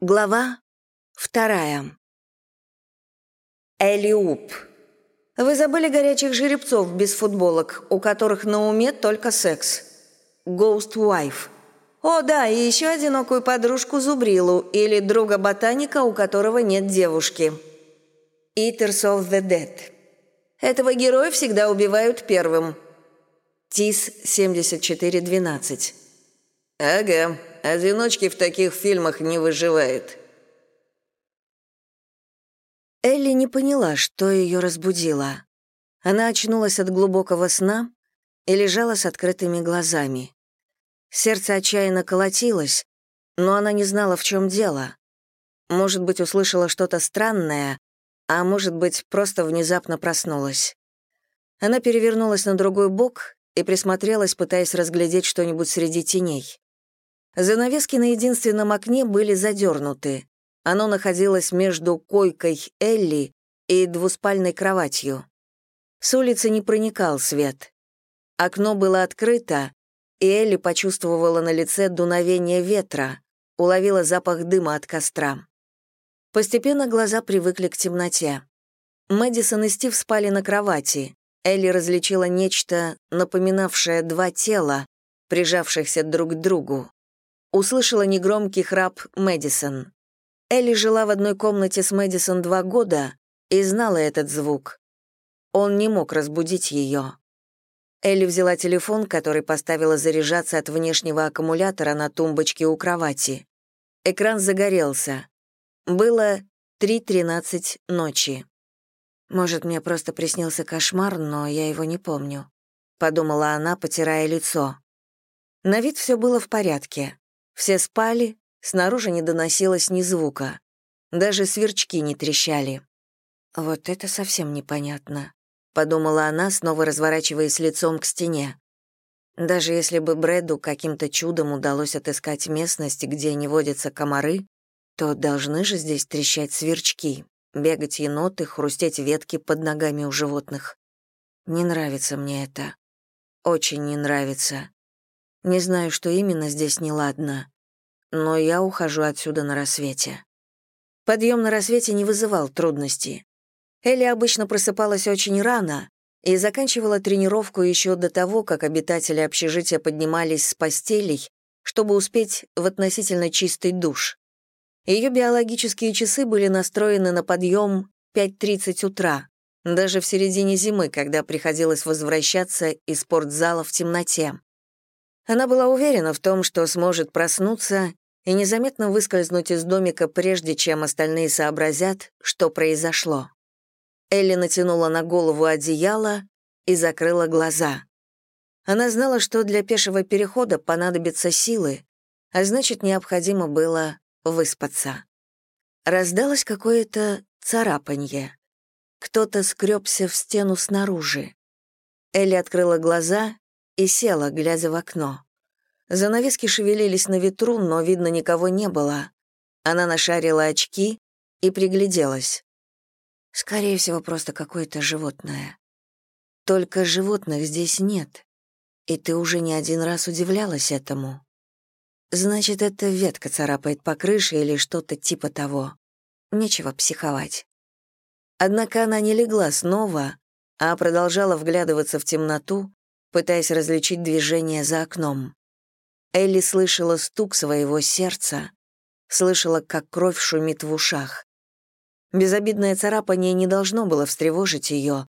Глава вторая. Элиуп. Вы забыли горячих жеребцов без футболок, у которых на уме только секс. Ghost Wife. О, да, и еще одинокую подружку Зубрилу или друга-ботаника, у которого нет девушки. Eaters of the Dead. Этого героя всегда убивают первым. ТИС 7412. Ага, Одиночки в таких фильмах не выживают. Элли не поняла, что ее разбудило. Она очнулась от глубокого сна и лежала с открытыми глазами. Сердце отчаянно колотилось, но она не знала, в чем дело. Может быть, услышала что-то странное, а может быть, просто внезапно проснулась. Она перевернулась на другой бок и присмотрелась, пытаясь разглядеть что-нибудь среди теней. Занавески на единственном окне были задернуты. Оно находилось между койкой Элли и двуспальной кроватью. С улицы не проникал свет. Окно было открыто, и Элли почувствовала на лице дуновение ветра, уловила запах дыма от костра. Постепенно глаза привыкли к темноте. Мэдисон и Стив спали на кровати. Элли различила нечто, напоминавшее два тела, прижавшихся друг к другу услышала негромкий храп Мэдисон. Элли жила в одной комнате с Мэдисон два года и знала этот звук. Он не мог разбудить ее. Элли взяла телефон, который поставила заряжаться от внешнего аккумулятора на тумбочке у кровати. Экран загорелся. Было 3.13 ночи. «Может, мне просто приснился кошмар, но я его не помню», — подумала она, потирая лицо. На вид все было в порядке. Все спали, снаружи не доносилось ни звука. Даже сверчки не трещали. «Вот это совсем непонятно», — подумала она, снова разворачиваясь лицом к стене. Даже если бы Брэду каким-то чудом удалось отыскать местность, где не водятся комары, то должны же здесь трещать сверчки, бегать еноты, хрустеть ветки под ногами у животных. Не нравится мне это. Очень не нравится. Не знаю, что именно здесь неладно, но я ухожу отсюда на рассвете. Подъем на рассвете не вызывал трудностей. Элли обычно просыпалась очень рано и заканчивала тренировку еще до того, как обитатели общежития поднимались с постелей, чтобы успеть в относительно чистый душ. Ее биологические часы были настроены на подъем 5.30 утра, даже в середине зимы, когда приходилось возвращаться из спортзала в темноте. Она была уверена в том, что сможет проснуться и незаметно выскользнуть из домика, прежде чем остальные сообразят, что произошло. Элли натянула на голову одеяло и закрыла глаза. Она знала, что для пешего перехода понадобятся силы, а значит, необходимо было выспаться. Раздалось какое-то царапанье. Кто-то скребся в стену снаружи. Элли открыла глаза и села, глядя в окно. Занавески шевелились на ветру, но, видно, никого не было. Она нашарила очки и пригляделась. Скорее всего, просто какое-то животное. Только животных здесь нет. И ты уже не один раз удивлялась этому. Значит, эта ветка царапает по крыше или что-то типа того. Нечего психовать. Однако она не легла снова, а продолжала вглядываться в темноту, пытаясь различить движение за окном. Элли слышала стук своего сердца, слышала, как кровь шумит в ушах. Безобидное царапание не должно было встревожить ее,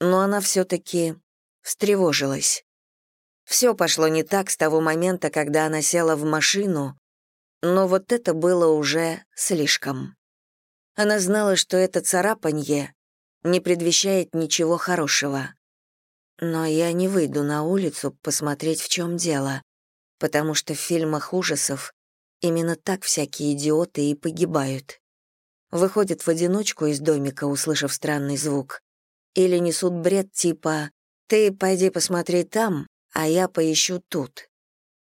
но она все-таки встревожилась. Все пошло не так с того момента, когда она села в машину, но вот это было уже слишком. Она знала, что это царапанье не предвещает ничего хорошего. Но я не выйду на улицу посмотреть, в чем дело, потому что в фильмах ужасов именно так всякие идиоты и погибают. Выходят в одиночку из домика, услышав странный звук, или несут бред типа «ты пойди посмотри там, а я поищу тут».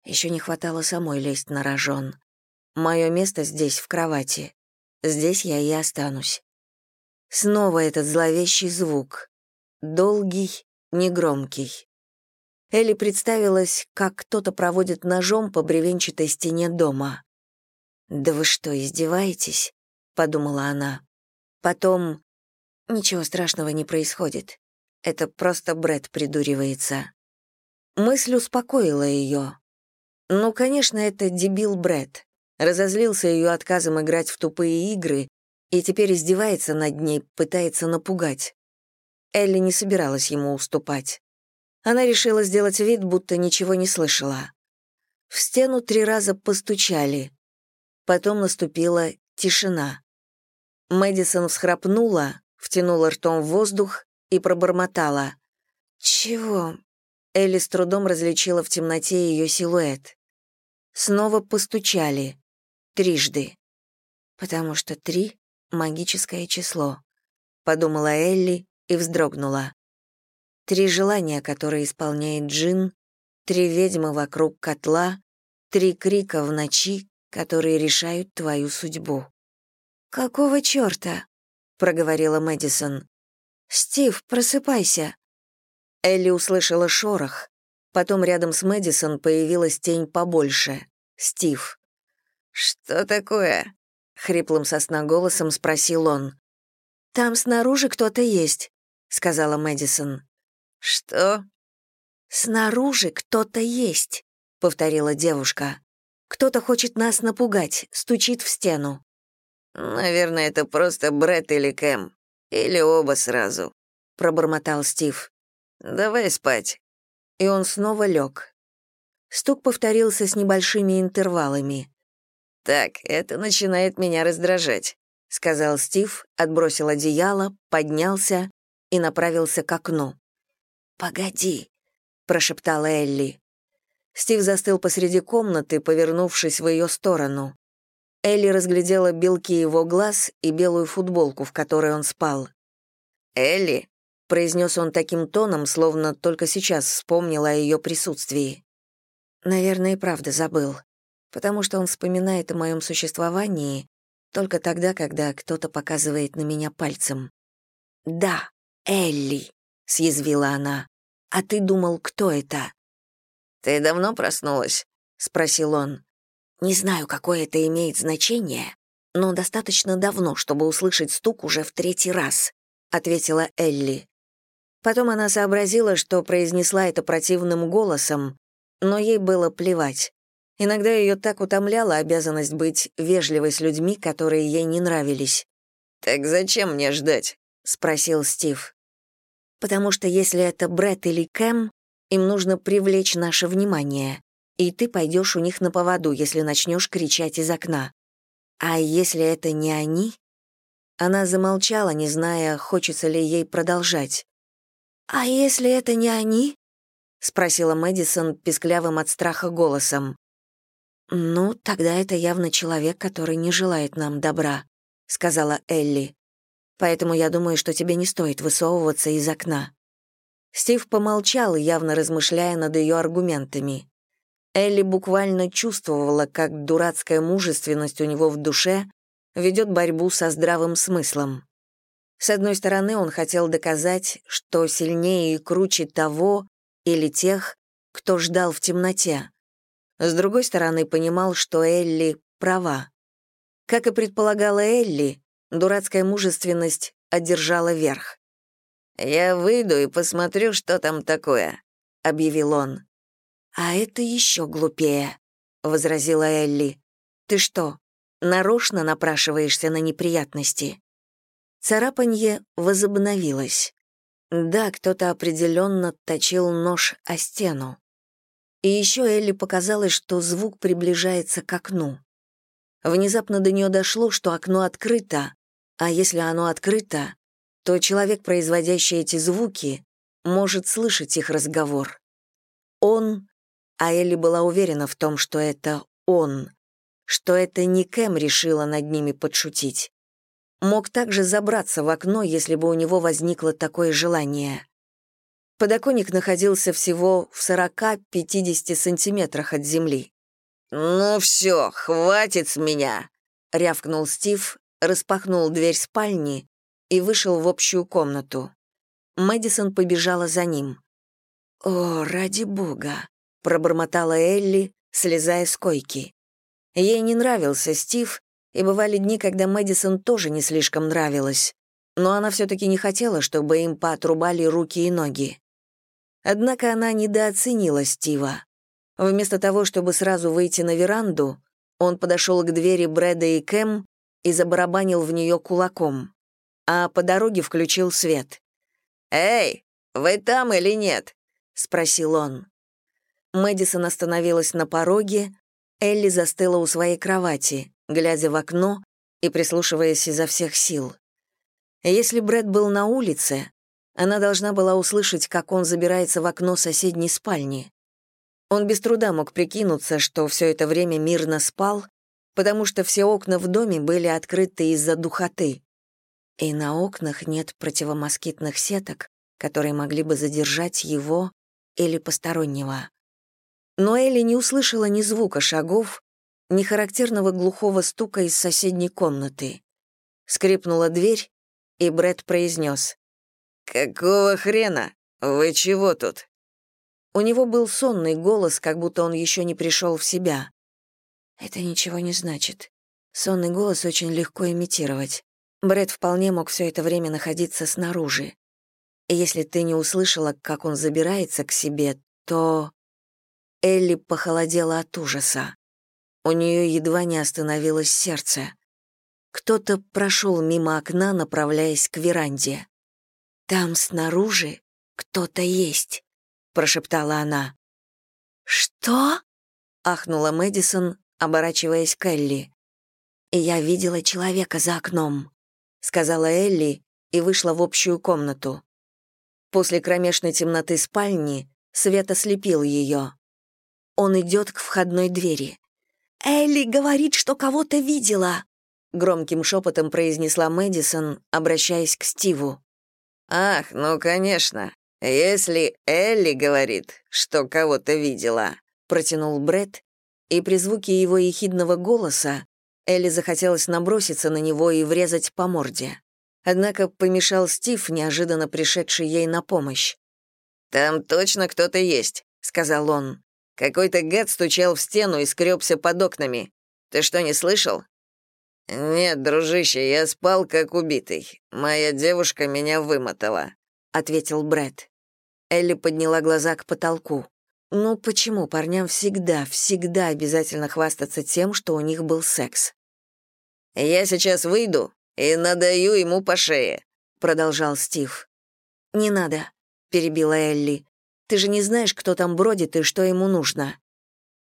Еще не хватало самой лезть на рожон. Мое место здесь, в кровати. Здесь я и останусь. Снова этот зловещий звук. Долгий, негромкий. Элли представилась, как кто-то проводит ножом по бревенчатой стене дома. «Да вы что, издеваетесь?» — подумала она. Потом... Ничего страшного не происходит. Это просто Брэд придуривается. Мысль успокоила ее. Ну, конечно, это дебил Брэд. Разозлился ее отказом играть в тупые игры и теперь издевается над ней, пытается напугать. Элли не собиралась ему уступать. Она решила сделать вид, будто ничего не слышала. В стену три раза постучали. Потом наступила тишина. Мэдисон всхрапнула, втянула ртом в воздух и пробормотала. «Чего?» Элли с трудом различила в темноте ее силуэт. Снова постучали. Трижды. «Потому что три — магическое число», — подумала Элли и вздрогнула. Три желания, которые исполняет Джин, три ведьмы вокруг котла, три крика в ночи, которые решают твою судьбу. «Какого чёрта?» — проговорила Мэдисон. «Стив, просыпайся!» Элли услышала шорох. Потом рядом с Мэдисон появилась тень побольше. Стив. «Что такое?» — хриплым голосом спросил он. «Там снаружи кто-то есть», — сказала Мэдисон. «Что?» «Снаружи кто-то есть», — повторила девушка. «Кто-то хочет нас напугать, стучит в стену». «Наверное, это просто Брэд или Кэм. Или оба сразу», — пробормотал Стив. «Давай спать». И он снова лег. Стук повторился с небольшими интервалами. «Так, это начинает меня раздражать», — сказал Стив, отбросил одеяло, поднялся и направился к окну. «Погоди», — прошептала Элли. Стив застыл посреди комнаты, повернувшись в ее сторону. Элли разглядела белки его глаз и белую футболку, в которой он спал. «Элли», — произнес он таким тоном, словно только сейчас вспомнил о ее присутствии. Наверное, и правда забыл, потому что он вспоминает о моем существовании только тогда, когда кто-то показывает на меня пальцем. «Да, Элли», — съязвила она. «А ты думал, кто это?» «Ты давно проснулась?» — спросил он. Не знаю, какое это имеет значение, но достаточно давно, чтобы услышать стук уже в третий раз», — ответила Элли. Потом она сообразила, что произнесла это противным голосом, но ей было плевать. Иногда ее так утомляла обязанность быть вежливой с людьми, которые ей не нравились. «Так зачем мне ждать?» — спросил Стив. «Потому что если это Брэд или Кэм, им нужно привлечь наше внимание и ты пойдешь у них на поводу, если начнешь кричать из окна. А если это не они? Она замолчала, не зная, хочется ли ей продолжать. «А если это не они?» — спросила Мэдисон писклявым от страха голосом. «Ну, тогда это явно человек, который не желает нам добра», — сказала Элли. «Поэтому я думаю, что тебе не стоит высовываться из окна». Стив помолчал, явно размышляя над ее аргументами. Элли буквально чувствовала, как дурацкая мужественность у него в душе ведет борьбу со здравым смыслом. С одной стороны, он хотел доказать, что сильнее и круче того или тех, кто ждал в темноте. С другой стороны, понимал, что Элли права. Как и предполагала Элли, дурацкая мужественность одержала верх. «Я выйду и посмотрю, что там такое», — объявил он. «А это еще глупее», — возразила Элли. «Ты что, нарочно напрашиваешься на неприятности?» Царапанье возобновилось. Да, кто-то определенно точил нож о стену. И еще Элли показалось, что звук приближается к окну. Внезапно до нее дошло, что окно открыто, а если оно открыто, то человек, производящий эти звуки, может слышать их разговор. Он а Элли была уверена в том, что это он, что это не Кэм решила над ними подшутить. Мог также забраться в окно, если бы у него возникло такое желание. Подоконник находился всего в 40-50 сантиметрах от земли. «Ну все, хватит с меня!» — рявкнул Стив, распахнул дверь спальни и вышел в общую комнату. Мэдисон побежала за ним. «О, ради бога!» пробормотала Элли, слезая с койки. Ей не нравился Стив, и бывали дни, когда Мэдисон тоже не слишком нравилась, но она все-таки не хотела, чтобы им поотрубали руки и ноги. Однако она недооценила Стива. Вместо того, чтобы сразу выйти на веранду, он подошел к двери Брэда и Кэм и забарабанил в нее кулаком, а по дороге включил свет. «Эй, вы там или нет?» — спросил он. Мэдисон остановилась на пороге, Элли застыла у своей кровати, глядя в окно и прислушиваясь изо всех сил. Если Брэд был на улице, она должна была услышать, как он забирается в окно соседней спальни. Он без труда мог прикинуться, что все это время мирно спал, потому что все окна в доме были открыты из-за духоты. И на окнах нет противомоскитных сеток, которые могли бы задержать его или постороннего. Но Элли не услышала ни звука шагов, ни характерного глухого стука из соседней комнаты. Скрипнула дверь, и Бред произнес: «Какого хрена? Вы чего тут?» У него был сонный голос, как будто он еще не пришел в себя. Это ничего не значит. Сонный голос очень легко имитировать. Брэд вполне мог все это время находиться снаружи. Если ты не услышала, как он забирается к себе, то... Элли похолодела от ужаса. У нее едва не остановилось сердце. Кто-то прошел мимо окна, направляясь к веранде. Там снаружи кто-то есть прошептала она. «Что?» — ахнула Мэдисон, оборачиваясь к Элли. «Я видела человека за окном», — сказала Элли и вышла в общую комнату. После кромешной темноты спальни свет ослепил ее. Он идет к входной двери. «Элли говорит, что кого-то видела», — громким шепотом произнесла Мэдисон, обращаясь к Стиву. «Ах, ну, конечно», «Если Элли говорит, что кого-то видела», — протянул Бред, и при звуке его ехидного голоса Элли захотелось наброситься на него и врезать по морде. Однако помешал Стив, неожиданно пришедший ей на помощь. «Там точно кто-то есть», — сказал он. «Какой-то гад стучал в стену и скребся под окнами. Ты что, не слышал?» «Нет, дружище, я спал как убитый. Моя девушка меня вымотала», — ответил Брэд. Элли подняла глаза к потолку. Ну почему парням всегда, всегда обязательно хвастаться тем, что у них был секс? «Я сейчас выйду и надаю ему по шее», — продолжал Стив. «Не надо», — перебила Элли. «Ты же не знаешь, кто там бродит и что ему нужно».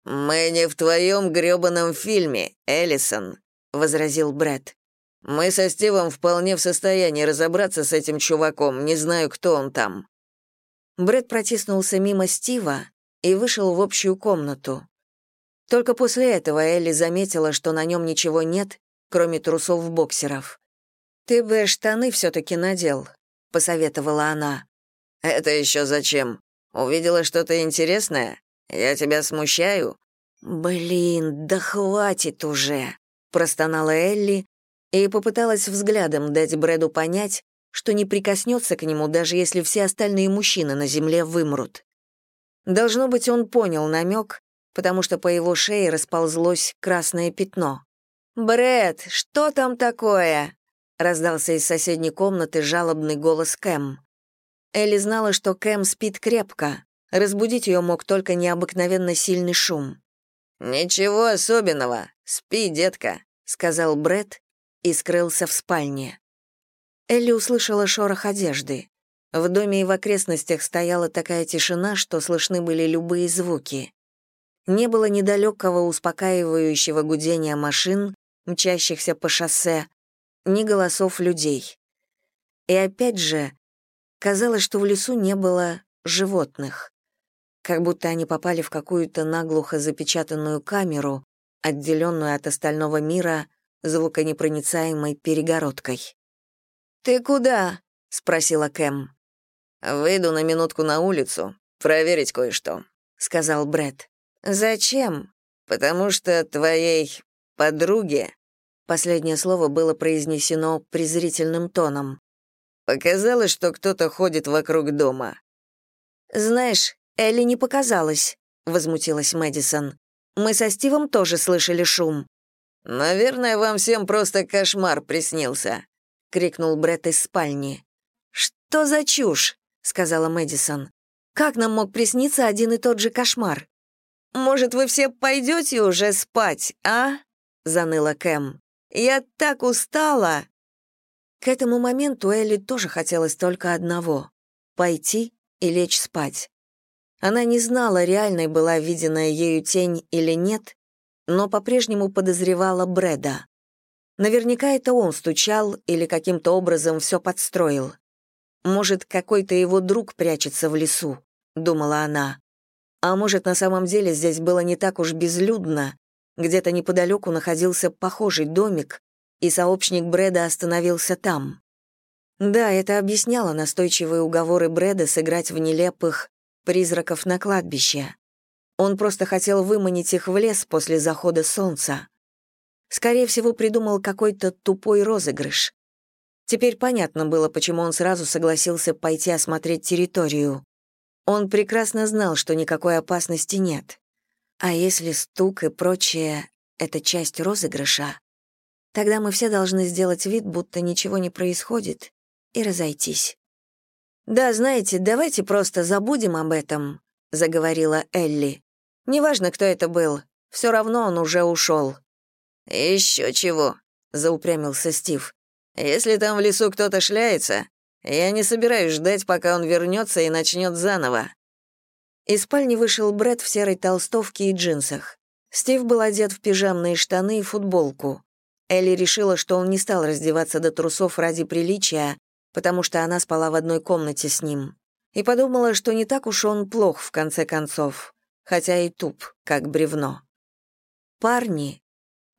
«Мы не в твоем грёбаном фильме, Эллисон», — возразил Брэд. Мы со Стивом вполне в состоянии разобраться с этим чуваком, не знаю, кто он там». Брэд протиснулся мимо Стива и вышел в общую комнату. Только после этого Элли заметила, что на нем ничего нет, кроме трусов-боксеров. «Ты бы штаны все-таки надел», — посоветовала она. «Это еще зачем? Увидела что-то интересное? Я тебя смущаю?» «Блин, да хватит уже», — простонала Элли и попыталась взглядом дать Брэду понять, что не прикоснется к нему, даже если все остальные мужчины на земле вымрут. Должно быть, он понял намек, потому что по его шее расползлось красное пятно. «Брэд, что там такое?» — раздался из соседней комнаты жалобный голос Кэм. Элли знала, что Кэм спит крепко. Разбудить ее мог только необыкновенно сильный шум. «Ничего особенного. Спи, детка», — сказал Брэд и скрылся в спальне. Элли услышала шорох одежды. В доме и в окрестностях стояла такая тишина, что слышны были любые звуки. Не было недалекого успокаивающего гудения машин, мчащихся по шоссе, ни голосов людей. И опять же, казалось, что в лесу не было животных. Как будто они попали в какую-то наглухо запечатанную камеру, отделенную от остального мира звуконепроницаемой перегородкой. «Ты куда?» — спросила Кэм. «Выйду на минутку на улицу, проверить кое-что», — сказал Бред. «Зачем?» «Потому что твоей подруге...» Последнее слово было произнесено презрительным тоном. «Показалось, что кто-то ходит вокруг дома». «Знаешь, Элли не показалось», — возмутилась Мэдисон. Мы со Стивом тоже слышали шум». «Наверное, вам всем просто кошмар приснился», — крикнул Брэд из спальни. «Что за чушь?» — сказала Мэдисон. «Как нам мог присниться один и тот же кошмар?» «Может, вы все пойдете уже спать, а?» — заныла Кэм. «Я так устала!» К этому моменту Элли тоже хотелось только одного — пойти и лечь спать. Она не знала, реальной была виденная ею тень или нет, но по-прежнему подозревала Брэда. Наверняка это он стучал или каким-то образом все подстроил. Может, какой-то его друг прячется в лесу, думала она. А может, на самом деле здесь было не так уж безлюдно. Где-то неподалеку находился похожий домик, и сообщник Брэда остановился там. Да, это объясняло настойчивые уговоры Брэда сыграть в нелепых призраков на кладбище. Он просто хотел выманить их в лес после захода солнца. Скорее всего, придумал какой-то тупой розыгрыш. Теперь понятно было, почему он сразу согласился пойти осмотреть территорию. Он прекрасно знал, что никакой опасности нет. А если стук и прочее — это часть розыгрыша, тогда мы все должны сделать вид, будто ничего не происходит, и разойтись. «Да, знаете, давайте просто забудем об этом», — заговорила Элли. «Неважно, кто это был, все равно он уже ушел». «Еще чего», — заупрямился Стив. «Если там в лесу кто-то шляется, я не собираюсь ждать, пока он вернется и начнет заново». Из спальни вышел Брэд в серой толстовке и джинсах. Стив был одет в пижамные штаны и футболку. Элли решила, что он не стал раздеваться до трусов ради приличия, потому что она спала в одной комнате с ним. И подумала, что не так уж он плох, в конце концов, хотя и туп, как бревно. «Парни,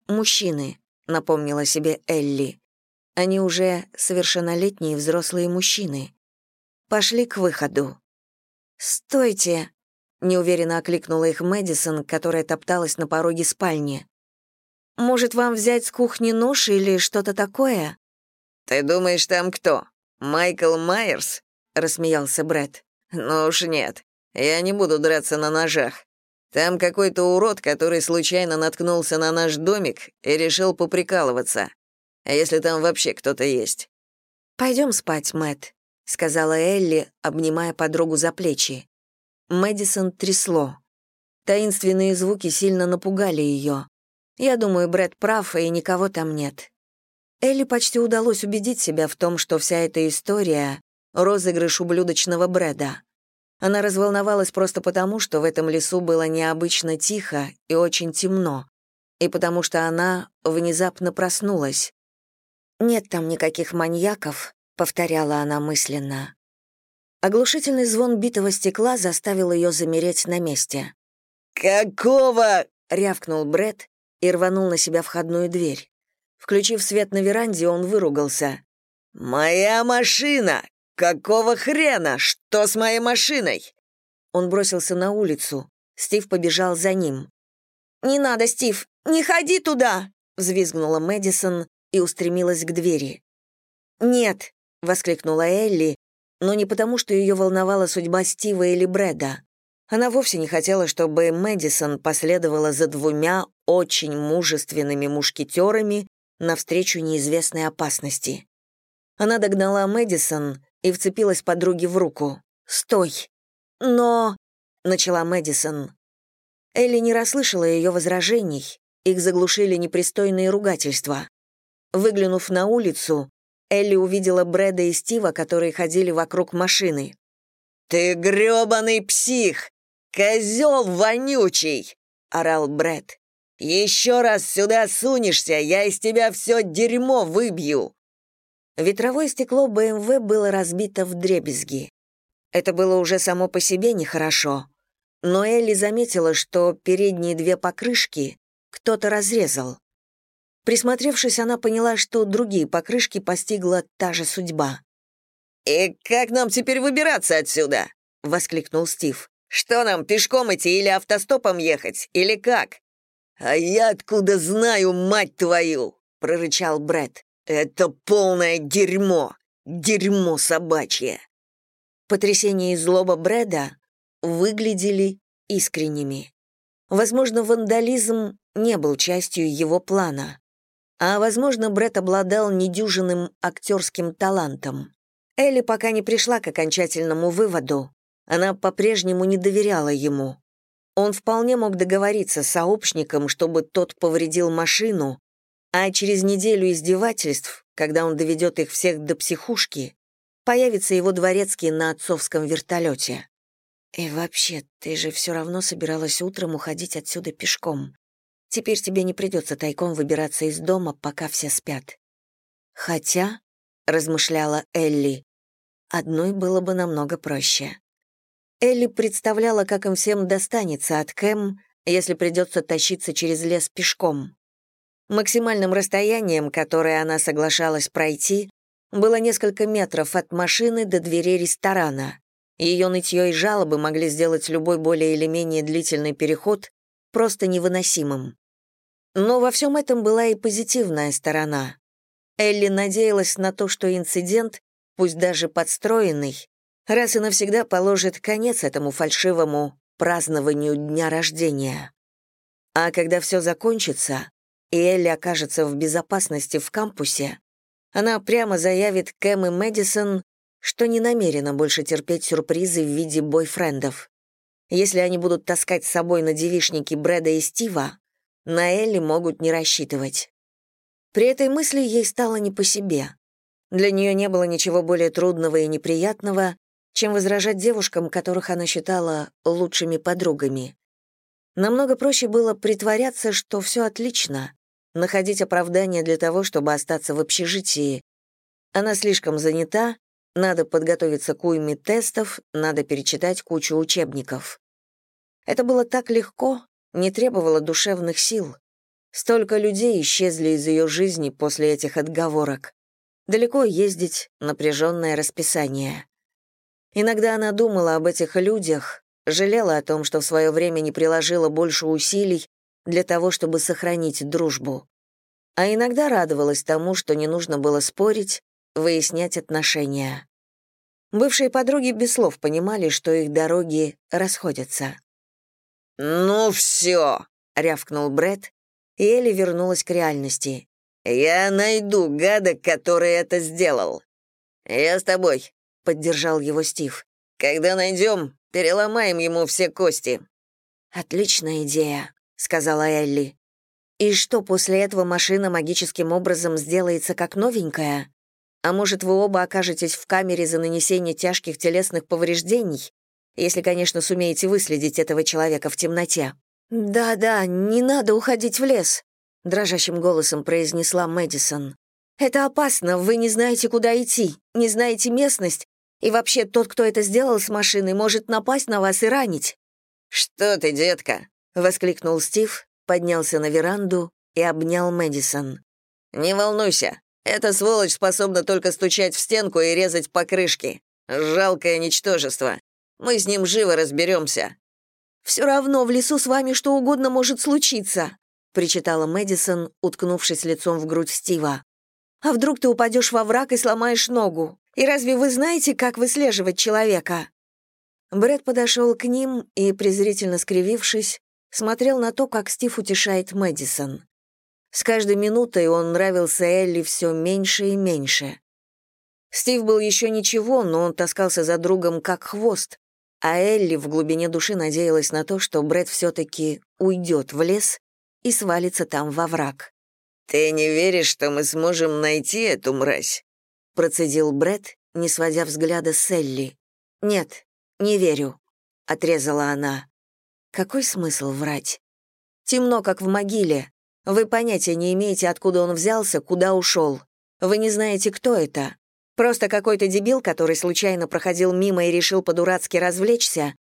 мужчины», — напомнила себе Элли. Они уже совершеннолетние взрослые мужчины. Пошли к выходу. «Стойте!» — неуверенно окликнула их Мэдисон, которая топталась на пороге спальни. «Может, вам взять с кухни нож или что-то такое?» «Ты думаешь, там кто? Майкл Майерс?» — рассмеялся Брэд. «Ну уж нет. Я не буду драться на ножах. Там какой-то урод, который случайно наткнулся на наш домик и решил поприкалываться. А если там вообще кто-то есть?» Пойдем спать, Мэт, сказала Элли, обнимая подругу за плечи. Мэдисон трясло. Таинственные звуки сильно напугали ее. Я думаю, Брэд прав, и никого там нет. Элли почти удалось убедить себя в том, что вся эта история — розыгрыш ублюдочного Брэда. Она разволновалась просто потому, что в этом лесу было необычно тихо и очень темно, и потому что она внезапно проснулась. «Нет там никаких маньяков», — повторяла она мысленно. Оглушительный звон битого стекла заставил ее замереть на месте. «Какого?» — рявкнул Бред и рванул на себя входную дверь. Включив свет на веранде, он выругался. «Моя машина! Какого хрена? Что с моей машиной?» Он бросился на улицу. Стив побежал за ним. «Не надо, Стив! Не ходи туда!» — взвизгнула Мэдисон, и устремилась к двери. «Нет!» — воскликнула Элли, но не потому, что ее волновала судьба Стива или Брэда. Она вовсе не хотела, чтобы Мэдисон последовала за двумя очень мужественными мушкетерами навстречу неизвестной опасности. Она догнала Мэдисон и вцепилась подруге в руку. «Стой!» «Но...» — начала Мэдисон. Элли не расслышала ее возражений, их заглушили непристойные ругательства. Выглянув на улицу, Элли увидела Брэда и Стива, которые ходили вокруг машины. «Ты грёбаный псих! Козёл вонючий!» — орал Брэд. «Еще раз сюда сунешься, я из тебя все дерьмо выбью!» Ветровое стекло БМВ было разбито в дребезги. Это было уже само по себе нехорошо. Но Элли заметила, что передние две покрышки кто-то разрезал. Присмотревшись, она поняла, что другие покрышки постигла та же судьба. «И как нам теперь выбираться отсюда?» — воскликнул Стив. «Что нам, пешком идти или автостопом ехать? Или как?» «А я откуда знаю, мать твою!» — прорычал Бред. «Это полное дерьмо! Дерьмо собачье!» Потрясение и злоба Брэда выглядели искренними. Возможно, вандализм не был частью его плана. А, возможно, Брэд обладал недюжинным актерским талантом. Элли пока не пришла к окончательному выводу. Она по-прежнему не доверяла ему. Он вполне мог договориться с сообщником, чтобы тот повредил машину, а через неделю издевательств, когда он доведет их всех до психушки, появится его дворецкий на отцовском вертолете. И вообще, ты же все равно собиралась утром уходить отсюда пешком. Теперь тебе не придется тайком выбираться из дома, пока все спят. Хотя, — размышляла Элли, — одной было бы намного проще. Элли представляла, как им всем достанется от Кэм, если придется тащиться через лес пешком. Максимальным расстоянием, которое она соглашалась пройти, было несколько метров от машины до дверей ресторана. Ее нытье и жалобы могли сделать любой более или менее длительный переход просто невыносимым. Но во всем этом была и позитивная сторона. Элли надеялась на то, что инцидент, пусть даже подстроенный, раз и навсегда положит конец этому фальшивому празднованию дня рождения. А когда все закончится, и Элли окажется в безопасности в кампусе, она прямо заявит Кэм и Мэдисон, что не намерена больше терпеть сюрпризы в виде бойфрендов. Если они будут таскать с собой на девишники Брэда и Стива, на Элли могут не рассчитывать. При этой мысли ей стало не по себе. Для нее не было ничего более трудного и неприятного, чем возражать девушкам, которых она считала лучшими подругами. Намного проще было притворяться, что все отлично, находить оправдание для того, чтобы остаться в общежитии. Она слишком занята, надо подготовиться к уйме тестов, надо перечитать кучу учебников. Это было так легко, не требовало душевных сил. Столько людей исчезли из ее жизни после этих отговорок. Далеко ездить, напряженное расписание. Иногда она думала об этих людях, жалела о том, что в свое время не приложила больше усилий для того, чтобы сохранить дружбу. А иногда радовалась тому, что не нужно было спорить, выяснять отношения. Бывшие подруги без слов понимали, что их дороги расходятся. «Ну все!» — рявкнул Бред, и Элли вернулась к реальности. «Я найду гада, который это сделал». «Я с тобой», — поддержал его Стив. «Когда найдем, переломаем ему все кости». «Отличная идея», — сказала Элли. «И что, после этого машина магическим образом сделается как новенькая? А может, вы оба окажетесь в камере за нанесение тяжких телесных повреждений, если, конечно, сумеете выследить этого человека в темноте?» «Да-да, не надо уходить в лес», — дрожащим голосом произнесла Мэдисон. «Это опасно, вы не знаете, куда идти, не знаете местность, и вообще тот, кто это сделал с машиной, может напасть на вас и ранить». «Что ты, детка?» — воскликнул Стив, поднялся на веранду и обнял Мэдисон. «Не волнуйся, эта сволочь способна только стучать в стенку и резать покрышки. Жалкое ничтожество. Мы с ним живо разберемся». «Все равно в лесу с вами что угодно может случиться», причитала Мэдисон, уткнувшись лицом в грудь Стива. «А вдруг ты упадешь во враг и сломаешь ногу? И разве вы знаете, как выслеживать человека?» Брэд подошел к ним и, презрительно скривившись, смотрел на то, как Стив утешает Мэдисон. С каждой минутой он нравился Элли все меньше и меньше. Стив был еще ничего, но он таскался за другом как хвост, а Элли в глубине души надеялась на то, что Брэд все-таки уйдет в лес и свалится там во враг. «Ты не веришь, что мы сможем найти эту мразь?» процедил Брэд, не сводя взгляда с Элли. «Нет, не верю», — отрезала она. «Какой смысл врать? Темно, как в могиле. Вы понятия не имеете, откуда он взялся, куда ушел. Вы не знаете, кто это. Просто какой-то дебил, который случайно проходил мимо и решил по-дурацки развлечься?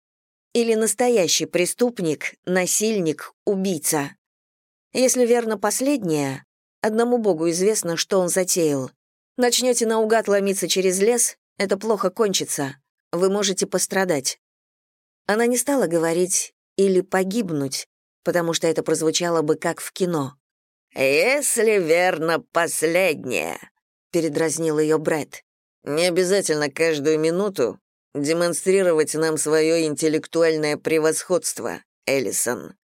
Или настоящий преступник, насильник, убийца? Если верно последнее, одному богу известно, что он затеял. Начнете наугад ломиться через лес, это плохо кончится. Вы можете пострадать. Она не стала говорить «или погибнуть», потому что это прозвучало бы как в кино. «Если верно последнее», — передразнил ее Брэд. «Не обязательно каждую минуту демонстрировать нам свое интеллектуальное превосходство, Эллисон».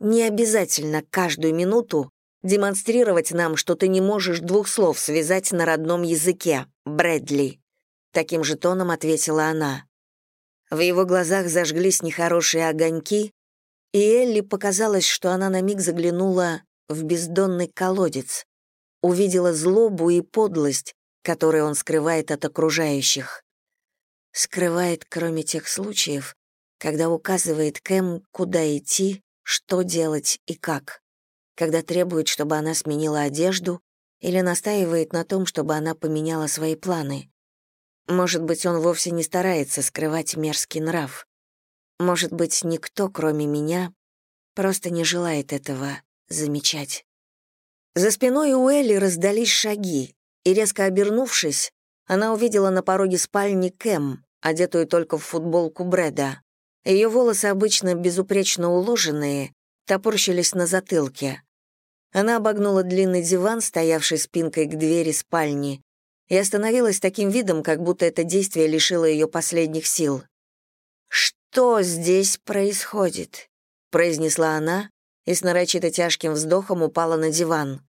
Не обязательно каждую минуту демонстрировать нам, что ты не можешь двух слов связать на родном языке, Брэдли», — таким же тоном ответила она. В его глазах зажглись нехорошие огоньки, и Элли показалось, что она на миг заглянула в бездонный колодец, увидела злобу и подлость, которые он скрывает от окружающих. Скрывает, кроме тех случаев, когда указывает Кэм, куда идти, что делать и как когда требует, чтобы она сменила одежду или настаивает на том, чтобы она поменяла свои планы. Может быть, он вовсе не старается скрывать мерзкий нрав. Может быть, никто, кроме меня, просто не желает этого замечать. За спиной у Элли раздались шаги, и, резко обернувшись, она увидела на пороге спальни Кэм, одетую только в футболку Брэда. Ее волосы, обычно безупречно уложенные, топорщились на затылке. Она обогнула длинный диван, стоявший спинкой к двери спальни, и остановилась таким видом, как будто это действие лишило ее последних сил. «Что здесь происходит?» — произнесла она и с нарочито тяжким вздохом упала на диван.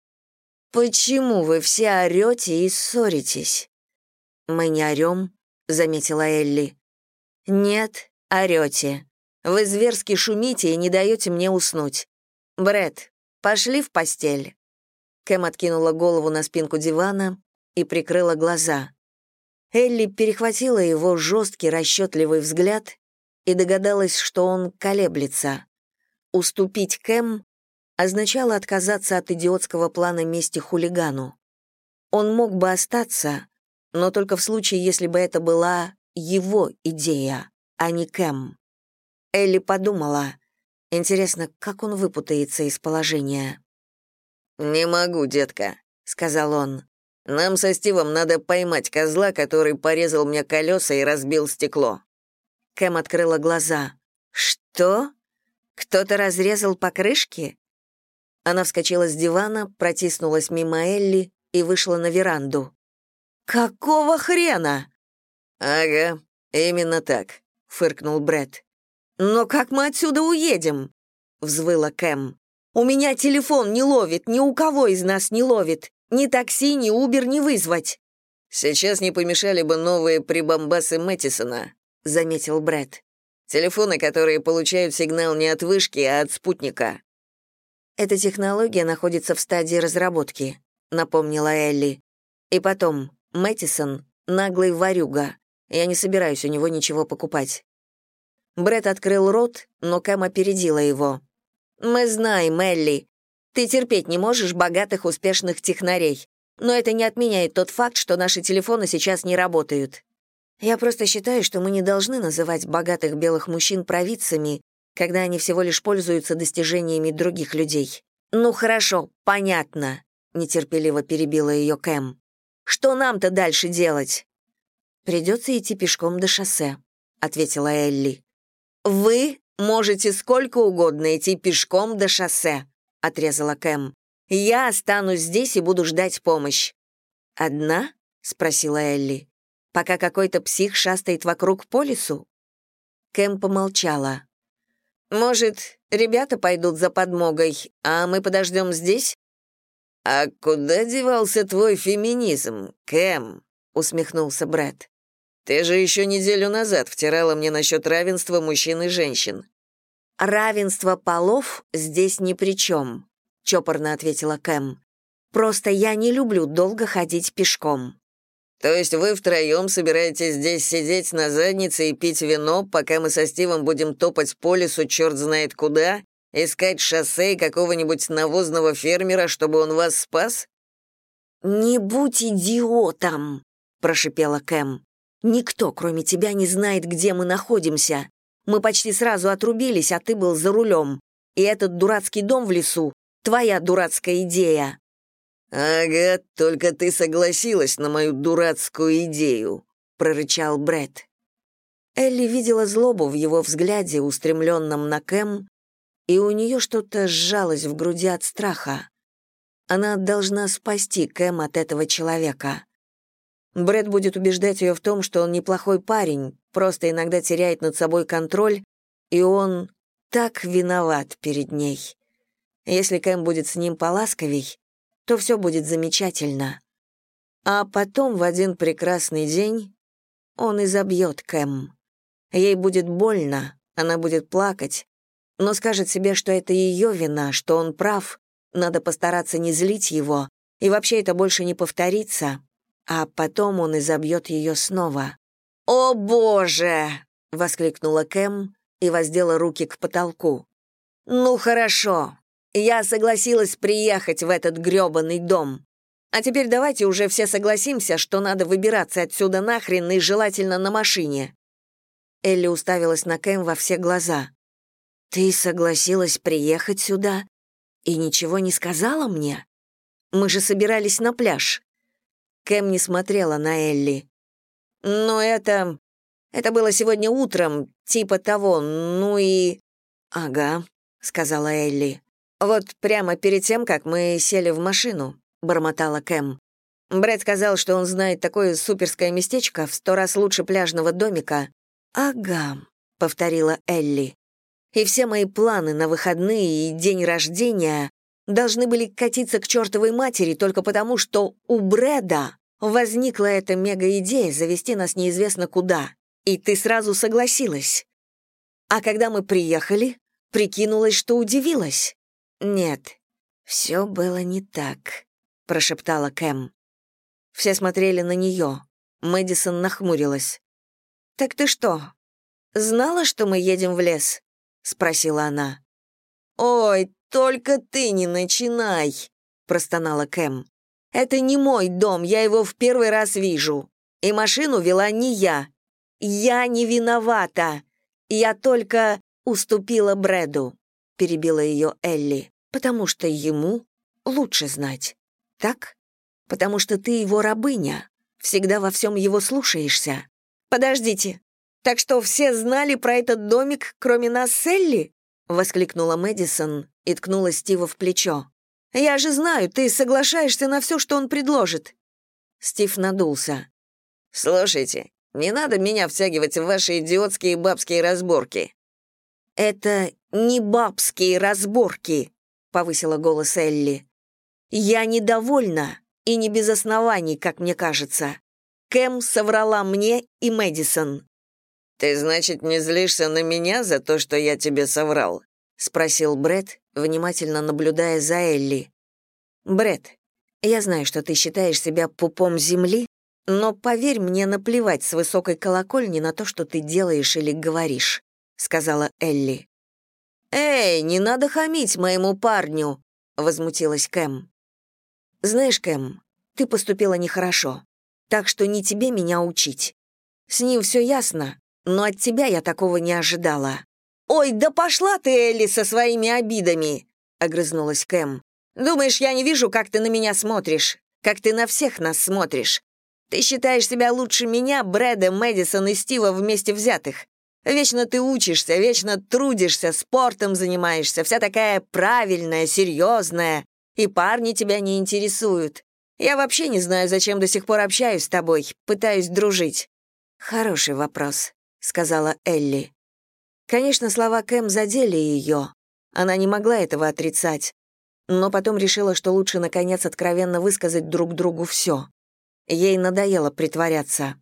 «Почему вы все орете и ссоритесь?» «Мы не орем», — заметила Элли. «Нет, орете. Вы зверски шумите и не даете мне уснуть. Бред, Пошли в постель». Кэм откинула голову на спинку дивана и прикрыла глаза. Элли перехватила его жесткий, расчетливый взгляд и догадалась, что он колеблется. Уступить Кэм означало отказаться от идиотского плана мести хулигану. Он мог бы остаться, но только в случае, если бы это была его идея, а не Кэм. Элли подумала, Интересно, как он выпутается из положения? «Не могу, детка», — сказал он. «Нам со Стивом надо поймать козла, который порезал мне колеса и разбил стекло». Кэм открыла глаза. «Что? Кто-то разрезал покрышки?» Она вскочила с дивана, протиснулась мимо Элли и вышла на веранду. «Какого хрена?» «Ага, именно так», — фыркнул Бред. «Но как мы отсюда уедем?» — взвыла Кэм. «У меня телефон не ловит, ни у кого из нас не ловит. Ни такси, ни Убер не вызвать». «Сейчас не помешали бы новые прибамбасы Мэттисона», — заметил Брэд. «Телефоны, которые получают сигнал не от вышки, а от спутника». «Эта технология находится в стадии разработки», — напомнила Элли. «И потом, Мэттисон — наглый ворюга. Я не собираюсь у него ничего покупать. Бред открыл рот, но Кэм опередила его. «Мы знаем, Элли. Ты терпеть не можешь богатых, успешных технарей. Но это не отменяет тот факт, что наши телефоны сейчас не работают. Я просто считаю, что мы не должны называть богатых белых мужчин провидцами, когда они всего лишь пользуются достижениями других людей. Ну хорошо, понятно», — нетерпеливо перебила ее Кэм. «Что нам-то дальше делать?» «Придется идти пешком до шоссе», — ответила Элли. «Вы можете сколько угодно идти пешком до шоссе», — отрезала Кэм. «Я останусь здесь и буду ждать помощь». «Одна?» — спросила Элли. «Пока какой-то псих шастает вокруг по лесу?» Кэм помолчала. «Может, ребята пойдут за подмогой, а мы подождем здесь?» «А куда девался твой феминизм, Кэм?» — усмехнулся Брэд. Ты же еще неделю назад втирала мне насчет равенства мужчин и женщин». «Равенство полов здесь ни при чем», — чопорно ответила Кэм. «Просто я не люблю долго ходить пешком». «То есть вы втроем собираетесь здесь сидеть на заднице и пить вино, пока мы со Стивом будем топать по лесу черт знает куда, искать шоссе какого-нибудь навозного фермера, чтобы он вас спас?» «Не будь идиотом», — прошипела Кэм. Никто, кроме тебя, не знает, где мы находимся. Мы почти сразу отрубились, а ты был за рулем. И этот дурацкий дом в лесу — твоя дурацкая идея». «Ага, только ты согласилась на мою дурацкую идею», — прорычал Бред. Элли видела злобу в его взгляде, устремленном на Кэм, и у нее что-то сжалось в груди от страха. Она должна спасти Кэм от этого человека. Брэд будет убеждать ее в том, что он неплохой парень, просто иногда теряет над собой контроль, и он так виноват перед ней. Если Кэм будет с ним поласковей, то все будет замечательно. А потом в один прекрасный день он изобьет Кэм. Ей будет больно, она будет плакать, но скажет себе, что это ее вина, что он прав, надо постараться не злить его, и вообще это больше не повторится, а потом он изобьет ее снова. «О, Боже!» — воскликнула Кэм и воздела руки к потолку. «Ну, хорошо. Я согласилась приехать в этот грёбаный дом. А теперь давайте уже все согласимся, что надо выбираться отсюда нахрен и желательно на машине». Элли уставилась на Кэм во все глаза. «Ты согласилась приехать сюда и ничего не сказала мне? Мы же собирались на пляж». Кэм не смотрела на Элли. «Но это... это было сегодня утром, типа того, ну и...» «Ага», — сказала Элли. «Вот прямо перед тем, как мы сели в машину», — бормотала Кэм. Брэд сказал, что он знает такое суперское местечко в сто раз лучше пляжного домика. «Ага», — повторила Элли. «И все мои планы на выходные и день рождения должны были катиться к чертовой матери только потому, что у Брэда возникла эта мега-идея завести нас неизвестно куда, и ты сразу согласилась. А когда мы приехали, прикинулась, что удивилась. «Нет, все было не так», — прошептала Кэм. Все смотрели на нее. Мэдисон нахмурилась. «Так ты что, знала, что мы едем в лес?» — спросила она. «Ой, только ты не начинай!» — простонала Кэм. «Это не мой дом, я его в первый раз вижу. И машину вела не я. Я не виновата. Я только уступила Брэду перебила ее Элли, потому что ему лучше знать. Так? Потому что ты его рабыня, всегда во всем его слушаешься. Подождите, так что все знали про этот домик, кроме нас Элли? воскликнула Мэдисон и ткнула Стива в плечо. «Я же знаю, ты соглашаешься на все, что он предложит». Стив надулся. «Слушайте, не надо меня втягивать в ваши идиотские бабские разборки. «Это не бабские разборки», — повысила голос Элли. «Я недовольна, и не без оснований, как мне кажется. Кэм соврала мне и Мэдисон». «Ты, значит, не злишься на меня за то, что я тебе соврал?» — спросил Бред, внимательно наблюдая за Элли. Бред, я знаю, что ты считаешь себя пупом земли, но поверь мне наплевать с высокой колокольни на то, что ты делаешь или говоришь сказала Элли. «Эй, не надо хамить моему парню!» — возмутилась Кэм. «Знаешь, Кэм, ты поступила нехорошо, так что не тебе меня учить. С ним все ясно, но от тебя я такого не ожидала». «Ой, да пошла ты, Элли, со своими обидами!» — огрызнулась Кэм. «Думаешь, я не вижу, как ты на меня смотришь? Как ты на всех нас смотришь? Ты считаешь себя лучше меня, Брэда, Мэдисон и Стива вместе взятых. Вечно ты учишься, вечно трудишься, спортом занимаешься, вся такая правильная, серьезная, и парни тебя не интересуют. Я вообще не знаю, зачем до сих пор общаюсь с тобой, пытаюсь дружить». «Хороший вопрос», — сказала Элли. Конечно, слова Кэм задели ее. Она не могла этого отрицать, но потом решила, что лучше, наконец, откровенно высказать друг другу все. Ей надоело притворяться.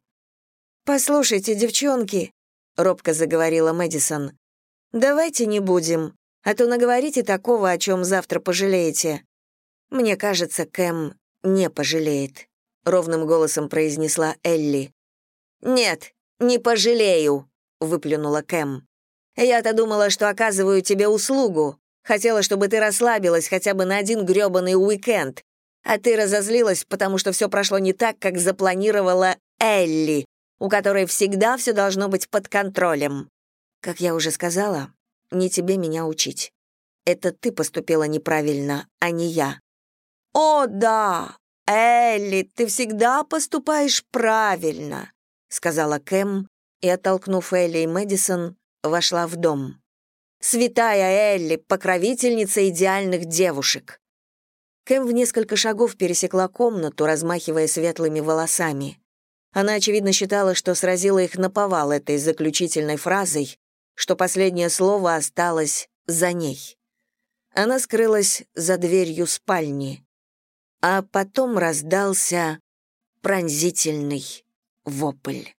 «Послушайте, девчонки», — робко заговорила Мэдисон. «Давайте не будем, а то наговорите такого, о чем завтра пожалеете». «Мне кажется, Кэм не пожалеет», — ровным голосом произнесла Элли. «Нет, не пожалею», — выплюнула Кэм. «Я-то думала, что оказываю тебе услугу. Хотела, чтобы ты расслабилась хотя бы на один грёбаный уикенд. А ты разозлилась, потому что все прошло не так, как запланировала Элли, у которой всегда все должно быть под контролем. Как я уже сказала, не тебе меня учить. Это ты поступила неправильно, а не я. О, да, Элли, ты всегда поступаешь правильно, сказала Кэм и, оттолкнув Элли и Мэдисон, вошла в дом. Святая Элли, покровительница идеальных девушек. Кэм в несколько шагов пересекла комнату, размахивая светлыми волосами. Она, очевидно, считала, что сразила их на повал этой заключительной фразой, что последнее слово осталось за ней. Она скрылась за дверью спальни. А потом раздался пронзительный вопль.